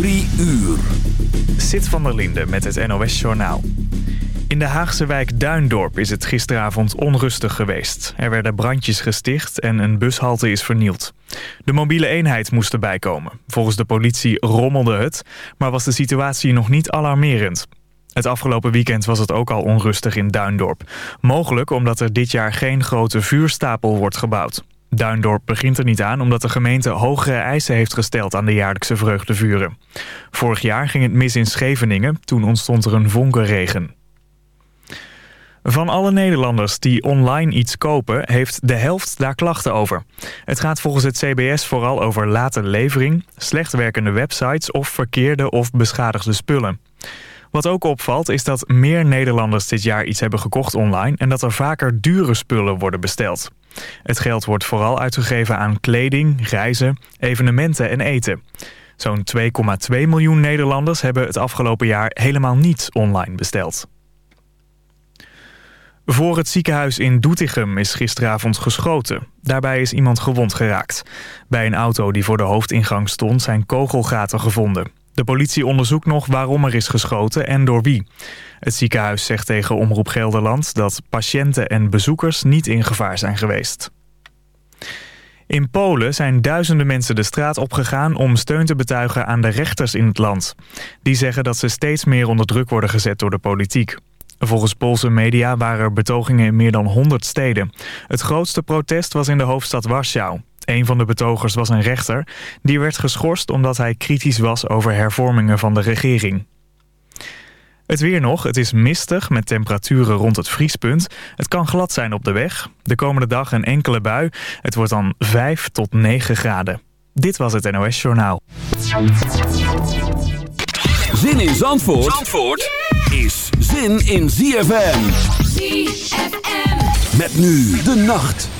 Drie uur. Sit van der Linde met het NOS-journaal. In de Haagse wijk Duindorp is het gisteravond onrustig geweest. Er werden brandjes gesticht en een bushalte is vernield. De mobiele eenheid moest erbij komen. Volgens de politie rommelde het, maar was de situatie nog niet alarmerend. Het afgelopen weekend was het ook al onrustig in Duindorp. Mogelijk omdat er dit jaar geen grote vuurstapel wordt gebouwd. Duindorp begint er niet aan omdat de gemeente hogere eisen heeft gesteld aan de jaarlijkse vreugdevuren. Vorig jaar ging het mis in Scheveningen, toen ontstond er een vonkenregen. Van alle Nederlanders die online iets kopen, heeft de helft daar klachten over. Het gaat volgens het CBS vooral over late levering, slecht werkende websites of verkeerde of beschadigde spullen. Wat ook opvalt is dat meer Nederlanders dit jaar iets hebben gekocht online... en dat er vaker dure spullen worden besteld. Het geld wordt vooral uitgegeven aan kleding, reizen, evenementen en eten. Zo'n 2,2 miljoen Nederlanders hebben het afgelopen jaar helemaal niet online besteld. Voor het ziekenhuis in Doetinchem is gisteravond geschoten. Daarbij is iemand gewond geraakt. Bij een auto die voor de hoofdingang stond zijn kogelgaten gevonden. De politie onderzoekt nog waarom er is geschoten en door wie. Het ziekenhuis zegt tegen Omroep Gelderland dat patiënten en bezoekers niet in gevaar zijn geweest. In Polen zijn duizenden mensen de straat opgegaan om steun te betuigen aan de rechters in het land. Die zeggen dat ze steeds meer onder druk worden gezet door de politiek. Volgens Poolse media waren er betogingen in meer dan 100 steden. Het grootste protest was in de hoofdstad Warschau. Een van de betogers was een rechter. Die werd geschorst omdat hij kritisch was over hervormingen van de regering. Het weer nog. Het is mistig met temperaturen rond het vriespunt. Het kan glad zijn op de weg. De komende dag een enkele bui. Het wordt dan 5 tot 9 graden. Dit was het NOS Journaal. Zin in Zandvoort, Zandvoort is zin in ZFM. ZFM. Met nu de nacht.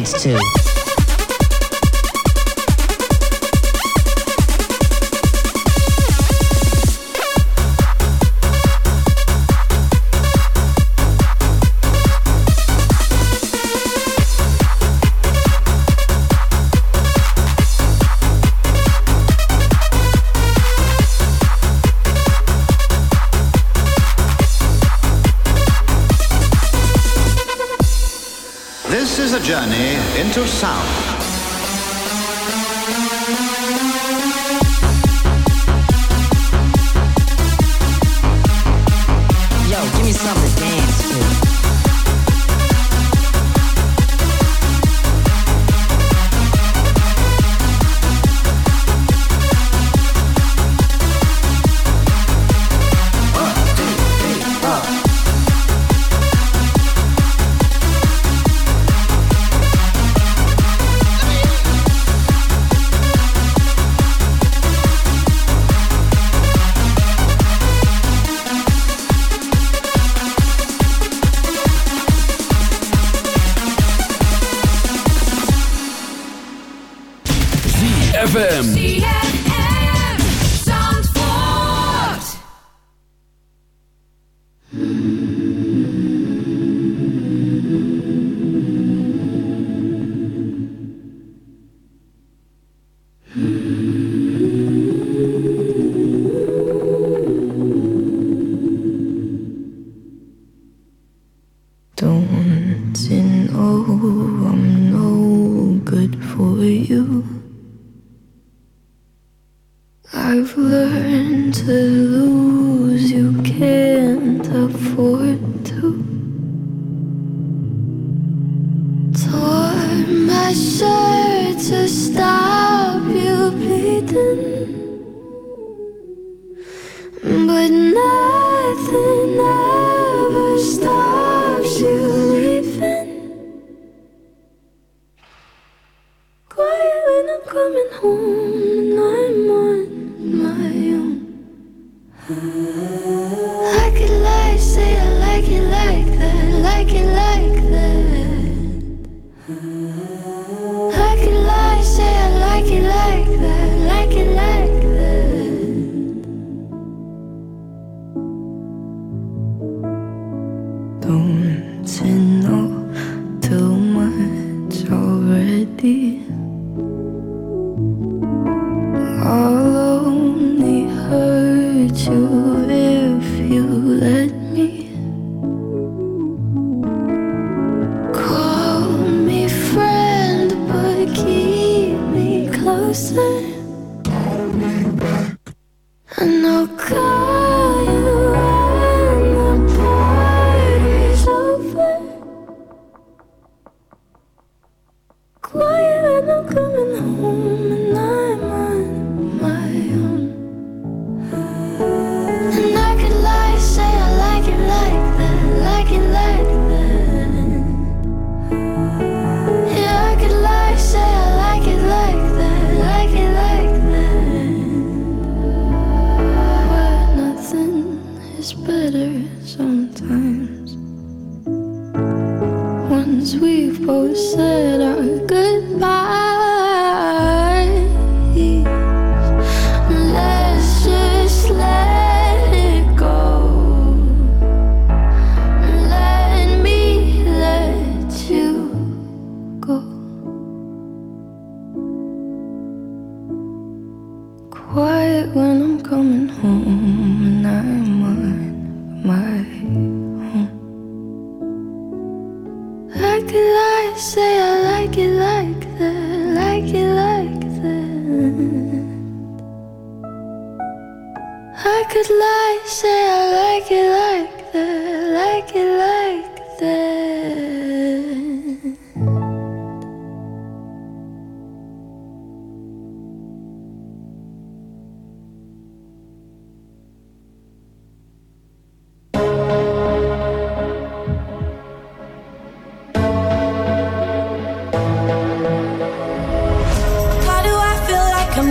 Dance to.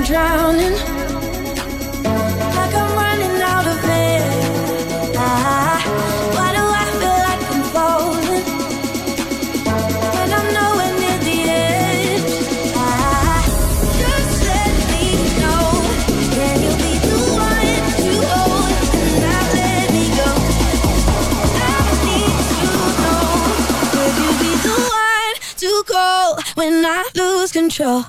drowning. Like I'm running out of air. Ah, why do I feel like I'm falling? And I'm nowhere near the edge. Ah, just let me know. Can you be the one to hold and not let me go? I need to know. Could you be the one to call when I lose control?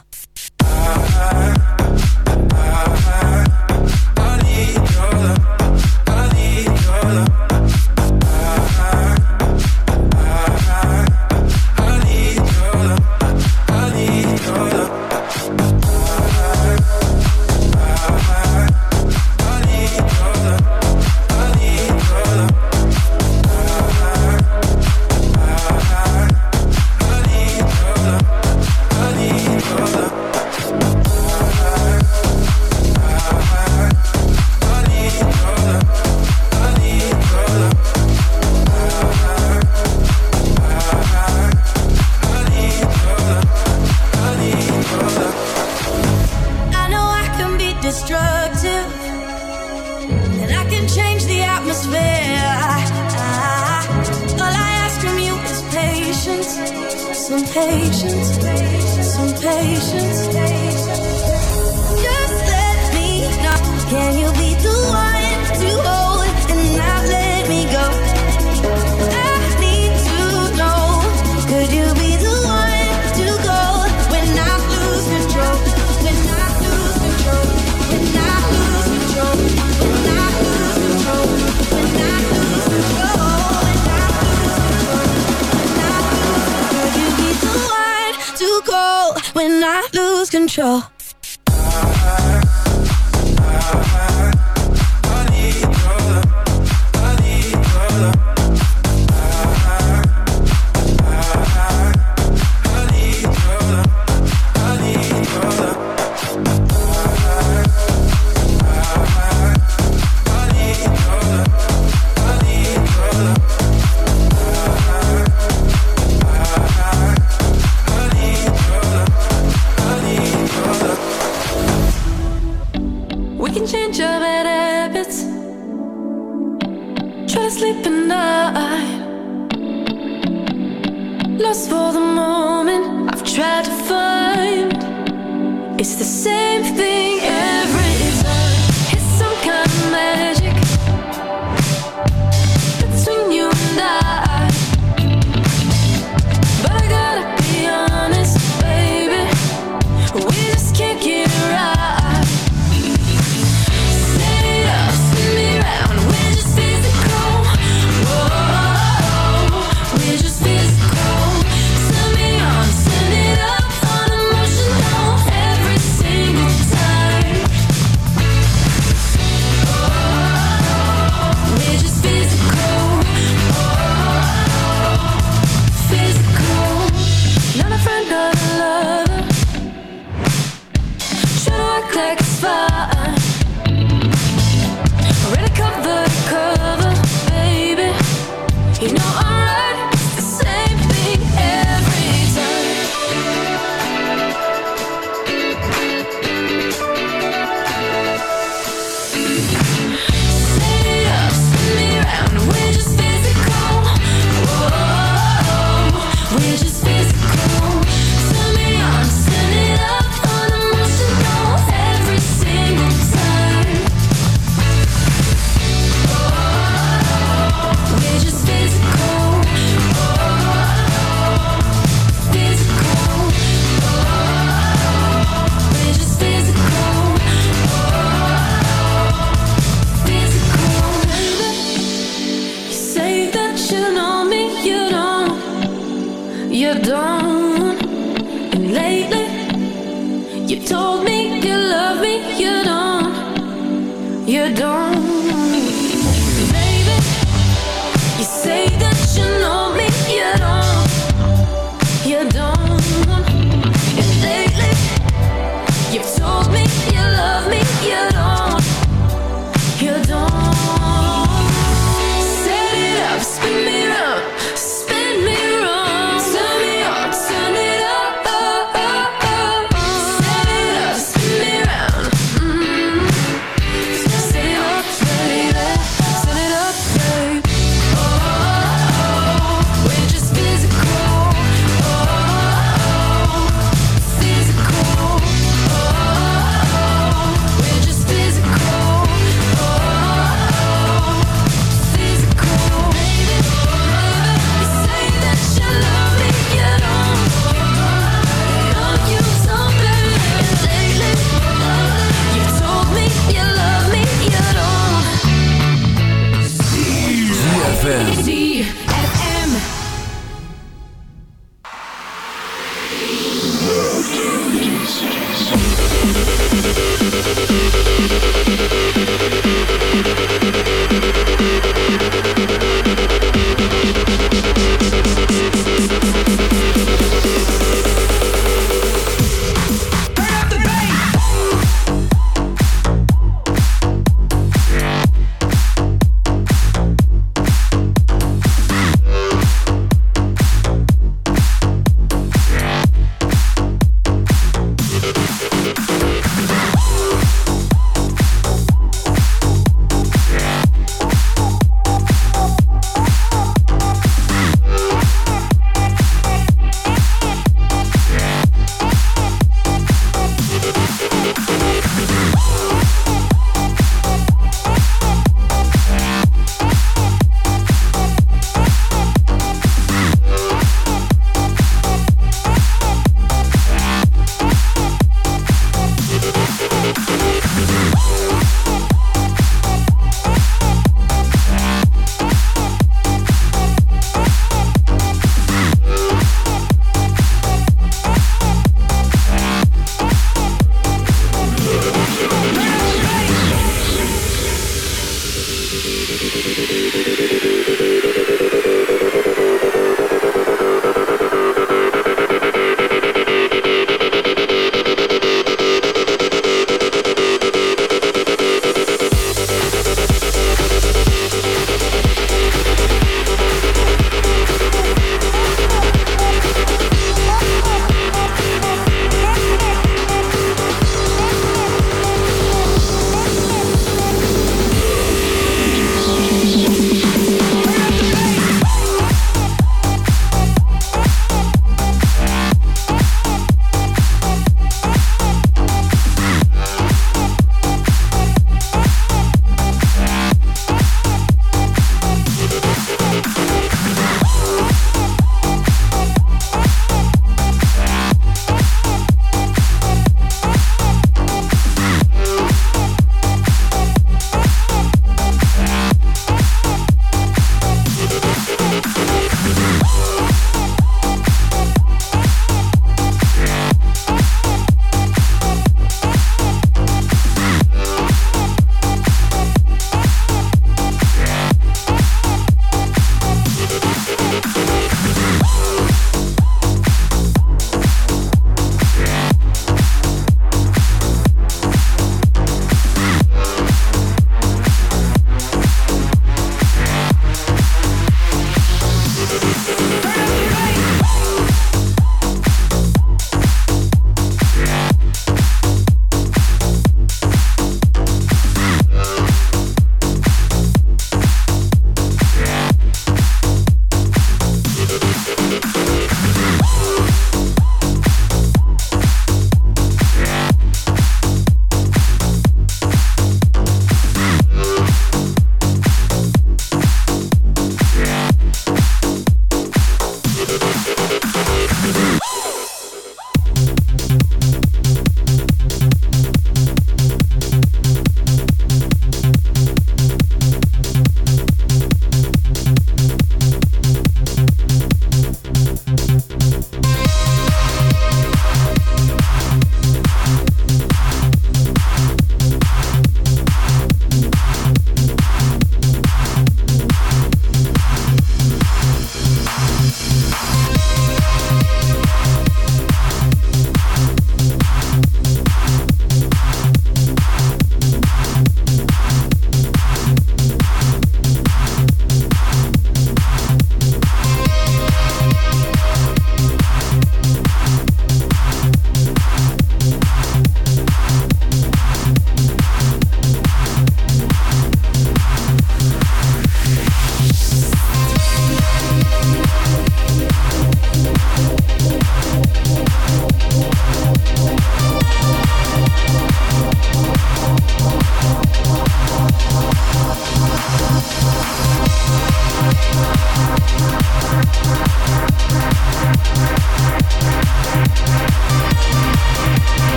control.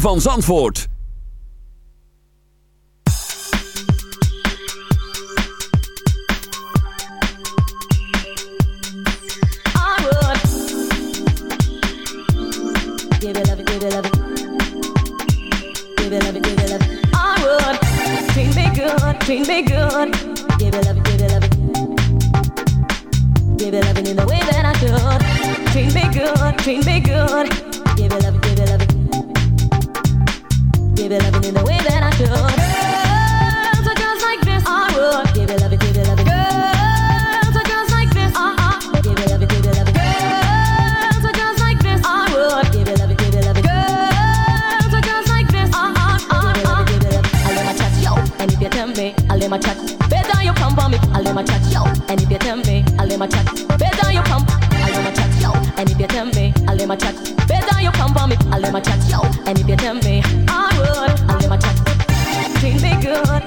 van Zandvoort.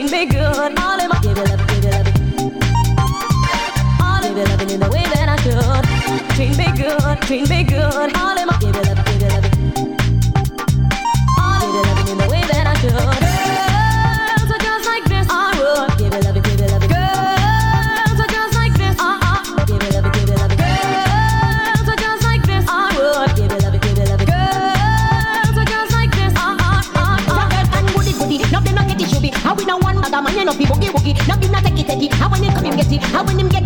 treat me good. All in my give it up, give it up. All in loving in the way that I should. Treat me good, treat me good. All How when them get